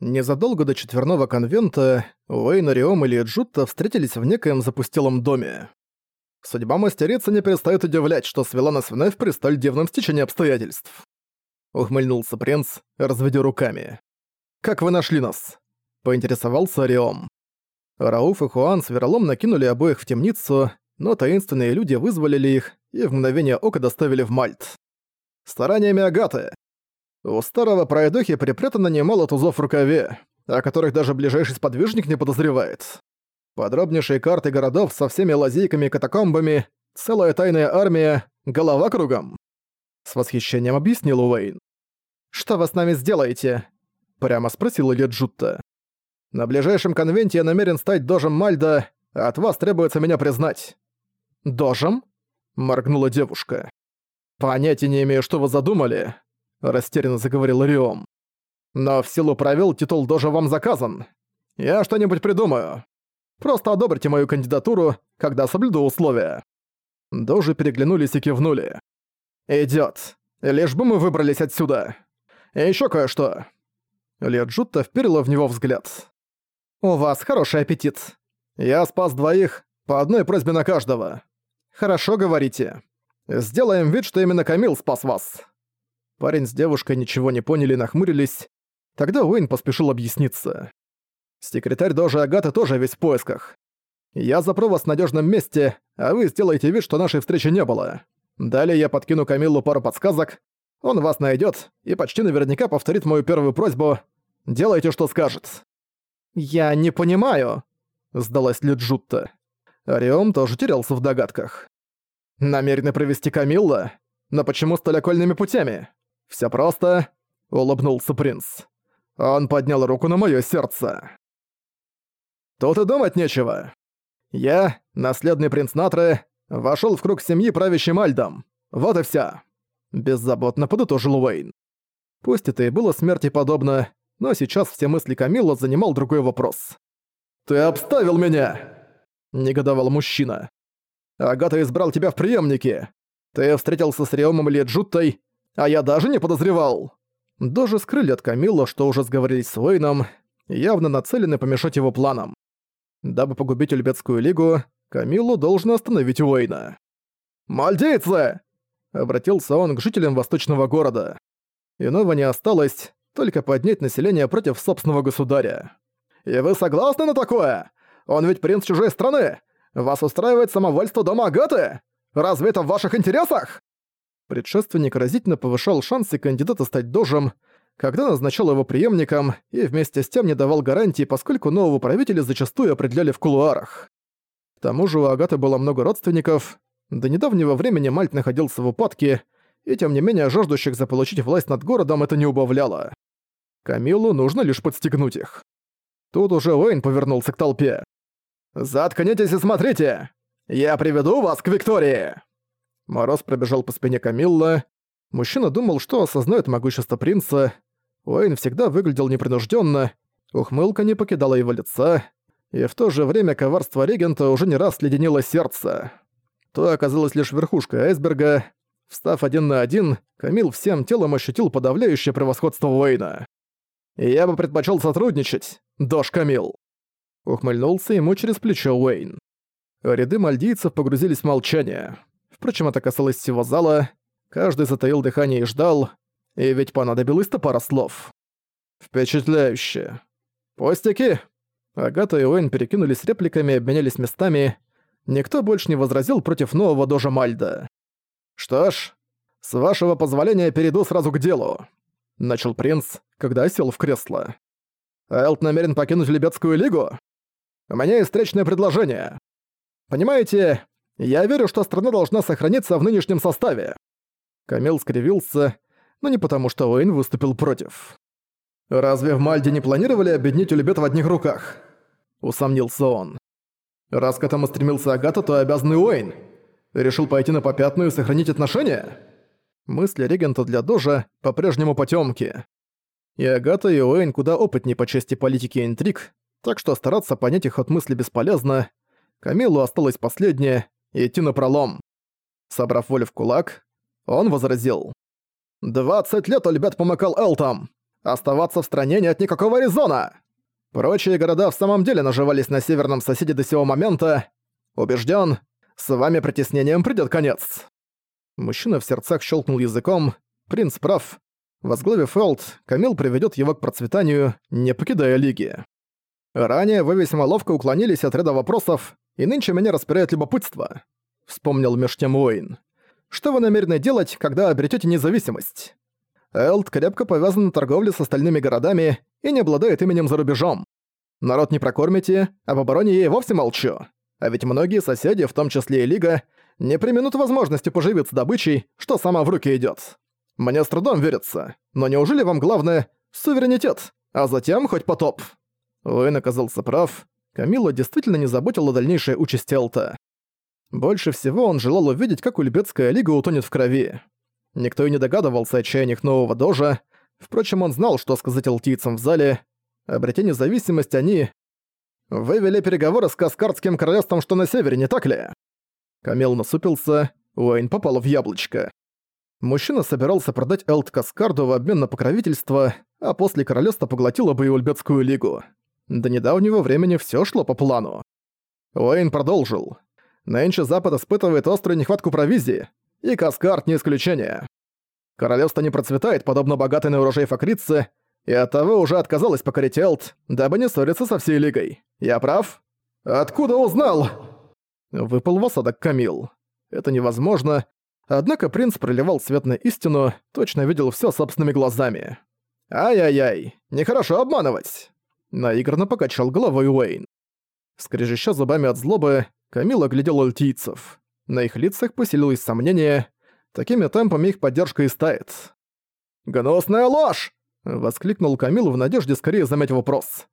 Незадолго до четверного конвента Уэйн, Риом и Джутта встретились в некоем запустелом доме. Судьба мастерицы не перестает удивлять, что свела нас вновь при столь дивном стечении обстоятельств. Ухмыльнулся принц, разведя руками. «Как вы нашли нас?» — поинтересовался Риом. Рауф и Хуан с Веролом накинули обоих в темницу, но таинственные люди вызволили их и в мгновение ока доставили в Мальт. Стараниями Агаты. У старого пройдохи припрятано немало тузов в рукаве, о которых даже ближайший сподвижник не подозревает. Подробнейшие карты городов со всеми лазейками и катакомбами, целая тайная армия, голова кругом. С восхищением объяснил Уэйн. «Что вы с нами сделаете?» Прямо спросил Илья Джутта. «На ближайшем конвенте я намерен стать дожем Мальда, а от вас требуется меня признать». «Дожем?» — моргнула девушка. «Понятия не имею, что вы задумали», — растерянно заговорил Риом. «Но в силу правил титул Дожа вам заказан. Я что-нибудь придумаю. Просто одобрите мою кандидатуру, когда соблюду условия». Дожи переглянулись и кивнули. «Идёт. Лишь бы мы выбрались отсюда. И ещё кое-что». Леджутта вперила в него взгляд. «У вас хороший аппетит. Я спас двоих, по одной просьбе на каждого. Хорошо говорите. Сделаем вид, что именно Камил спас вас». Парень с девушкой ничего не поняли и нахмурились. Тогда Уэйн поспешил объясниться. Секретарь Дожи Агаты тоже весь в поисках. Я запру вас в надежном месте, а вы сделаете вид, что нашей встречи не было. Далее я подкину Камиллу пару подсказок. Он вас найдет и почти наверняка повторит мою первую просьбу. Делайте, что скажет. Я не понимаю, сдалась Лиджутта. Ариом тоже терялся в догадках. Намерены провести Камилла? Но почему столь окольными путями? Все просто, улыбнулся принц. Он поднял руку на мое сердце. Тут и думать нечего. Я, наследный принц Натры, вошел в круг семьи, правящим Альдом. Вот и вся. Беззаботно подытожил Уэйн. Пусть это и было смерти подобно, но сейчас все мысли Камилла занимал другой вопрос. «Ты обставил меня!» — негодовал мужчина. «Агата избрал тебя в преемнике. Ты встретился с Риомом или Джуттой, а я даже не подозревал!» Дожи скрыли от Камилла, что уже сговорились с Уэйном, явно нацелены помешать его планам. Дабы погубить Ульбетскую лигу, Камиллу должен остановить Уэйна. «Мальдейцы!» — обратился он к жителям восточного города. Иного не осталось, только поднять население против собственного государя. «И вы согласны на такое? Он ведь принц чужой страны! Вас устраивает самовольство дома Агаты? Разве это в ваших интересах?» Предшественник разительно повышал шансы кандидата стать дожем, когда назначал его преемником и вместе с тем не давал гарантии, поскольку нового правителя зачастую определяли в кулуарах. К тому же у Агаты было много родственников, до недавнего времени Мальт находился в упадке, и тем не менее жаждущих заполучить власть над городом это не убавляло. Камилу нужно лишь подстегнуть их. Тут уже Уэйн повернулся к толпе. «Заткнитесь и смотрите! Я приведу вас к Виктории!» Мороз пробежал по спине Камилла. Мужчина думал, что осознает могущество принца, Уэйн всегда выглядел непринужденно, ухмылка не покидала его лица, и в то же время коварство регента уже не раз леденило сердце. То оказалось лишь верхушка айсберга. Встав один на один, Камил всем телом ощутил подавляющее превосходство Уэйна. «Я бы предпочел сотрудничать, Дош Камил!» Ухмыльнулся ему через плечо Уэйн. Ряды мальдийцев погрузились в молчание. Впрочем, это касалось всего зала. Каждый затаил дыхание и ждал, и ведь понадобилось-то пара слов. Впечатляюще. Пустяки. Агата и Уэйн перекинулись репликами, обменялись местами. Никто больше не возразил против нового дожа Мальда. «Что ж, с вашего позволения перейду сразу к делу», — начал принц, когда сел в кресло. «Элт намерен покинуть Лебедскую лигу? У меня есть встречное предложение. Понимаете, я верю, что страна должна сохраниться в нынешнем составе». Камил скривился, но не потому, что Уэйн выступил против. «Разве в Мальде не планировали объединить Улебет в одних руках?» — усомнился он. «Раз к этому стремился Агата, то обязан и Уэйн. Решил пойти на попятную и сохранить отношения?» Мысли регента для Дожа по-прежнему потёмки. И Агата, и Уэйн куда опытнее по части политики и интриг, так что стараться понять их от мысли бесполезно. Камилу осталось последнее — идти на пролом. Собрав волю в кулак, он возразил. «Двадцать лет Ольбет помыкал Элтом. Оставаться в стране нет никакого резона! Прочие города в самом деле наживались на северном соседе до сего момента. Убежден, с вами притеснением придет конец. Мужчина в сердцах щелкнул языком. Принц прав. Возглавив Элт, Камил приведет его к процветанию, не покидая Лиги. Ранее вы весьма ловко уклонились от ряда вопросов, и нынче меня распирает любопытство. Вспомнил меж тем Уэйн. Что вы намерены делать, когда обретете независимость? Элт крепко повязан на торговле с остальными городами и не обладает именем за рубежом. Народ не прокормите, об обороне я и вовсе молчу. А ведь многие соседи, в том числе и Лига, не применут возможности поживиться добычей, что сама в руки идет. Мне с трудом верится, но неужели вам главное — суверенитет, а затем хоть потоп?» Уэйн оказался прав. Камилла действительно не заботила дальнейшая участь Элта. Больше всего он желал увидеть, как Ульбетская лига утонет в крови. Никто и не догадывался о чаяниях нового дожа. Впрочем, он знал, что сказать алтийцам в зале. Обретя независимость, они... «Вы вели переговоры с Каскардским королевством, что на севере, не так ли?» Камел насупился, Уэйн попал в яблочко. Мужчина собирался продать Элт Каскарду в обмен на покровительство, а после королевства поглотило бы и Ульбетскую лигу. До недавнего времени все шло по плану. Уэйн продолжил. Нынче Запад испытывает острую нехватку провизии, и Каскард не исключение. Королевство не процветает, подобно богатой на урожай Факрице, и оттого уже отказалась покорить Элт, дабы не ссориться со всей Лигой. Я прав? Откуда узнал? Выпал в осадок Камил. Это невозможно, однако принц проливал свет на истину, точно видел все собственными глазами. «Ай-яй-яй, нехорошо обманывать!» Наигранно покачал головой Уэйн. Скрежеща зубами от злобы, Камил оглядел альтийцев. На их лицах поселилось сомнение. Такими темпами их поддержка и стает. «Гнусная ложь!» — воскликнул Камил в надежде скорее замять вопрос.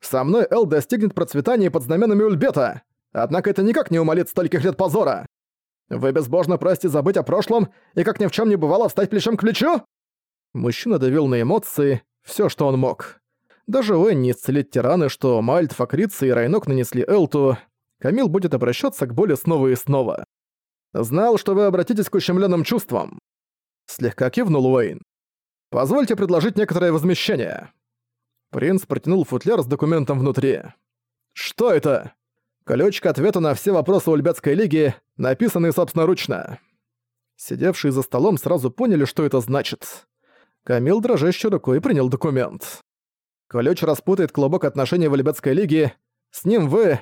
«Со мной Эл достигнет процветания под знаменами Ульбета, однако это никак не умолит стольких лет позора. Вы безбожно просите забыть о прошлом и как ни в чем не бывало встать плечом к плечу?» Мужчина давил на эмоции, все, что он мог. Даже Уэн не исцелить тираны, что Мальт, Факрица и Райнок нанесли Элту, Камил будет обращаться к боли снова и снова. «Знал, что вы обратитесь к ущемленным чувствам». Слегка кивнул Уэйн. «Позвольте предложить некоторое возмещение». Принц протянул футляр с документом внутри. «Что это?» Колечко ответа на все вопросы Ульбятской лиги, написанный собственноручно. Сидевшие за столом сразу поняли, что это значит. Камил дрожащей рукой принял документ. Колёч распутает клубок отношений в Ульбятской лиге. С ним вы...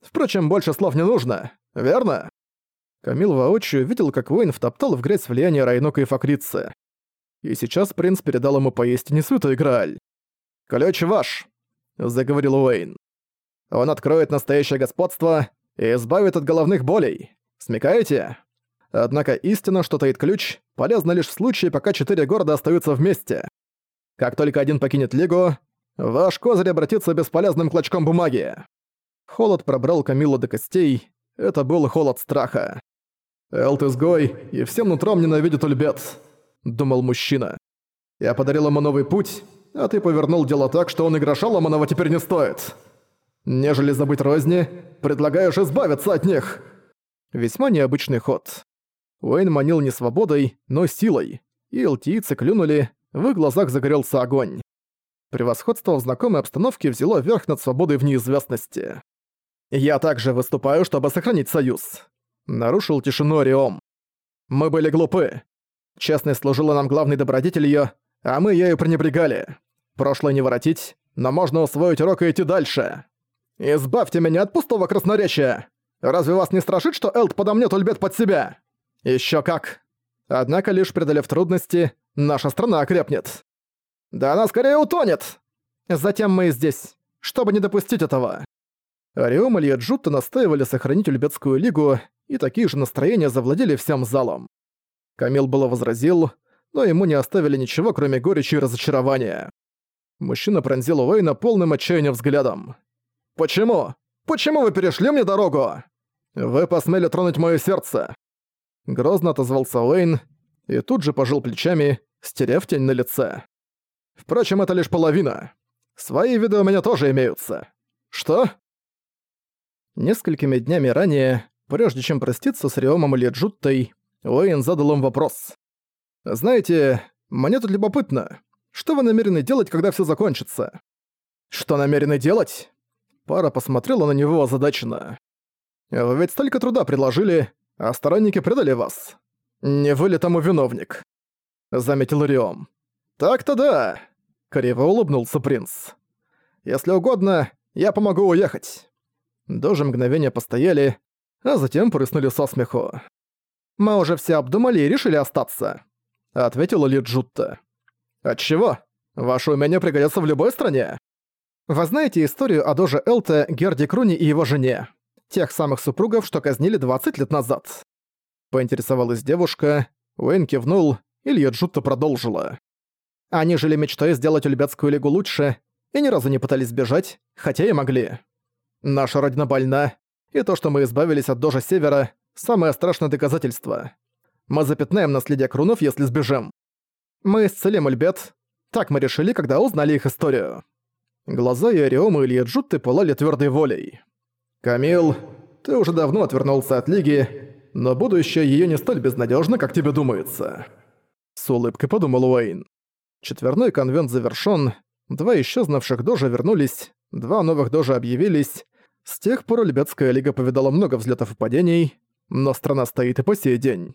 Впрочем, больше слов не нужно, верно?» Камил воочию видел, как воин втоптал в грязь влияние Райнока и Факрицы. И сейчас принц передал ему поистине святой Грааль. «Ключ ваш!» — заговорил Уэйн. «Он откроет настоящее господство и избавит от головных болей. Смекаете? Однако истина, что таит ключ, полезна лишь в случае, пока четыре города остаются вместе. Как только один покинет Лигу, ваш козырь обратится бесполезным клочком бумаги. Холод пробрал Камилу до костей. Это был холод страха. «Элт изгой, и всем нутром ненавидит Ульбет», — думал мужчина. «Я подарил ему новый путь, а ты повернул дело так, что он и гроша теперь не стоит. Нежели забыть розни, предлагаешь избавиться от них». Весьма необычный ход. Уэйн манил не свободой, но силой, и элтийцы клюнули, в их глазах загорелся огонь. Превосходство в знакомой обстановке взяло верх над свободой в неизвестности. «Я также выступаю, чтобы сохранить союз», — нарушил тишину Ориом. «Мы были глупы. Честность служила нам главной добродетелью, а мы ею пренебрегали. Прошлое не воротить, но можно усвоить урок и идти дальше. Избавьте меня от пустого красноречия! Разве вас не страшит, что Элт подомнет Ульбет под себя? Ещё как. Однако лишь преодолев трудности, наша страна окрепнет. Да она скорее утонет! Затем мы здесь, чтобы не допустить этого. Ариом и Джутта настаивали сохранить Ульбетскую лигу, и такие же настроения завладели всем залом. Камил было возразил, но ему не оставили ничего, кроме горечи и разочарования. Мужчина пронзил Уэйна полным отчаянием взглядом. «Почему? Почему вы перешли мне дорогу? Вы посмели тронуть моё сердце!» Грозно отозвался Уэйн и тут же пожал плечами, стерев тень на лице. «Впрочем, это лишь половина. Свои виды у меня тоже имеются. Что?» Несколькими днями ранее, прежде чем проститься с Риомом или Джуттой, Уэйн задал им вопрос. «Знаете, мне тут любопытно. Что вы намерены делать, когда все закончится?» «Что намерены делать?» Пара посмотрела на него озадаченно. «Вы ведь столько труда предложили, а сторонники предали вас. Не вы ли тому виновник?» Заметил Риом. «Так-то да!» Криво улыбнулся принц. «Если угодно, я помогу уехать». Дожи мгновения постояли, а затем прыснули со смеху. «Мы уже все обдумали и решили остаться», — ответила Ли Джутта. «Отчего? Ваше умение пригодится в любой стране». Вы знаете историю о Доже Элте, Герди Круни и его жене? Тех самых супругов, что казнили 20 лет назад. Поинтересовалась девушка, Уэйн кивнул, Илья Джутта продолжила. Они жили мечтой сделать Ульбятскую лигу лучше и ни разу не пытались сбежать, хотя и могли. Наша родина больна, и то, что мы избавились от Дожа Севера, самое страшное доказательство. Мы запятнаем наследие Крунов, если сбежим. Мы исцелим Ульбет. Так мы решили, когда узнали их историю. Глаза Иориома и Илья Джутты пылали твердой волей. «Камил, ты уже давно отвернулся от Лиги, но будущее ее не столь безнадежно, как тебе думается». С улыбкой подумал Уэйн. Четверной конвент завершён, два исчезнувших дожа вернулись, два новых дожа объявились. С тех пор Ульбетская лига повидала много взлетов и падений, но страна стоит и по сей день.